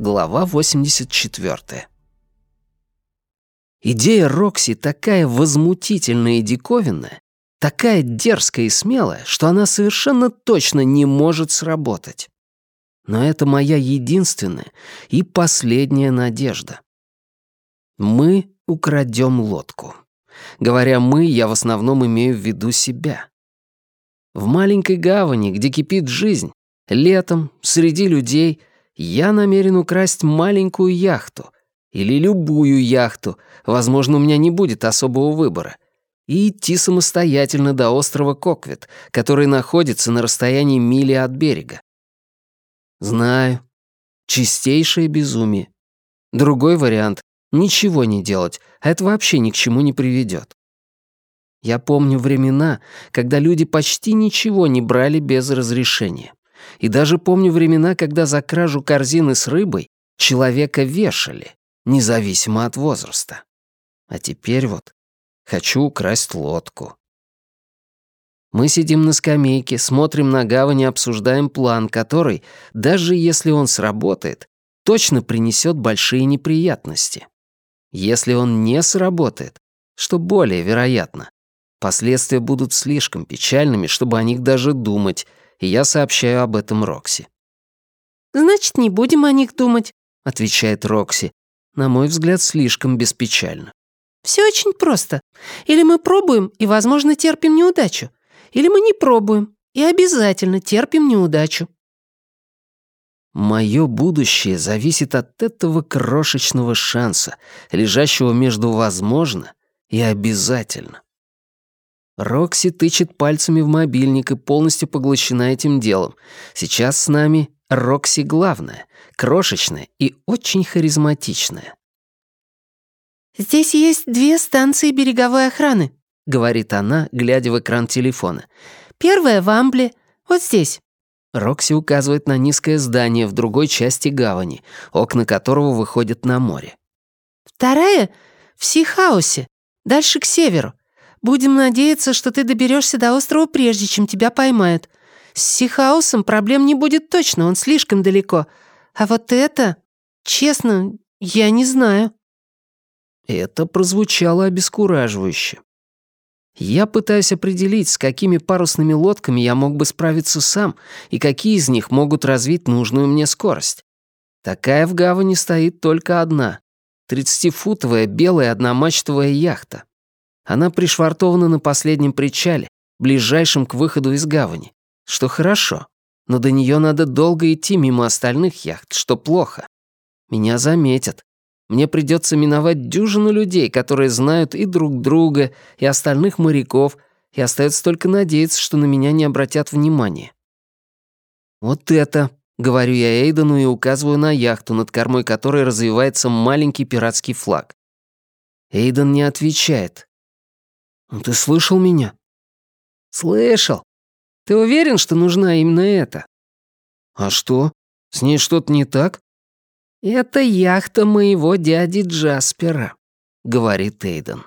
Глава 84. Идея Рокси такая возмутительная и диковинная, такая дерзкая и смелая, что она совершенно точно не может сработать. Но это моя единственная и последняя надежда. Мы украдем лодку. Говоря «мы», я в основном имею в виду себя. В маленькой гавани, где кипит жизнь, летом, среди людей, я намерен украсть маленькую яхту или любую яхту, возможно, у меня не будет особого выбора, и идти самостоятельно до острова Коквит, который находится на расстоянии мили от берега. Знаю. Чистейшее безумие. Другой вариант — ничего не делать, а это вообще ни к чему не приведет. Я помню времена, когда люди почти ничего не брали без разрешения. И даже помню времена, когда за кражу корзины с рыбой человека вешали, независимо от возраста. А теперь вот хочу украсть лодку. Мы сидим на скамейке, смотрим на гавань и обсуждаем план, который, даже если он сработает, точно принесет большие неприятности. Если он не сработает, что более вероятно, последствия будут слишком печальными, чтобы о них даже думать, и я сообщаю об этом Рокси. «Значит, не будем о них думать», — отвечает Рокси. На мой взгляд, слишком беспечально. «Все очень просто. Или мы пробуем и, возможно, терпим неудачу. Или мы не пробуем и обязательно терпим неудачу». Мое будущее зависит от этого крошечного шанса, лежащего между «возможно» и «обязательно». Рокси тычет пальцами в мобильник и полностью поглощена этим делом. Сейчас с нами Рокси главная, крошечная и очень харизматичная. «Здесь есть две станции береговой охраны», — говорит она, глядя в экран телефона. «Первая в Амбле, вот здесь». Рокси указывает на низкое здание в другой части гавани, окна которого выходят на море. «Вторая в Сихаусе, дальше к северу. Будем надеяться, что ты доберешься до острова прежде, чем тебя поймают. С Сихаусом проблем не будет точно, он слишком далеко. А вот это... Честно, я не знаю». Это прозвучало обескураживающе. Я пытаюсь определить, с какими парусными лодками я мог бы справиться сам и какие из них могут развить нужную мне скорость. Такая в гавани стоит только одна — 30-футовая белая одномачтовая яхта. Она пришвартована на последнем причале, ближайшем к выходу из гавани, что хорошо, но до нее надо долго идти мимо остальных яхт, что плохо. Меня заметят. Мне придется миновать дюжину людей, которые знают и друг друга, и остальных моряков, и остается только надеяться, что на меня не обратят внимания. «Вот это», — говорю я Эйдену и указываю на яхту, над кормой которой развивается маленький пиратский флаг. Эйден не отвечает, «Ну, «Ты слышал меня?» «Слышал. Ты уверен, что нужна именно эта?» «А что? С ней что-то не так?» «Это яхта моего дяди Джаспера», — говорит Эйден.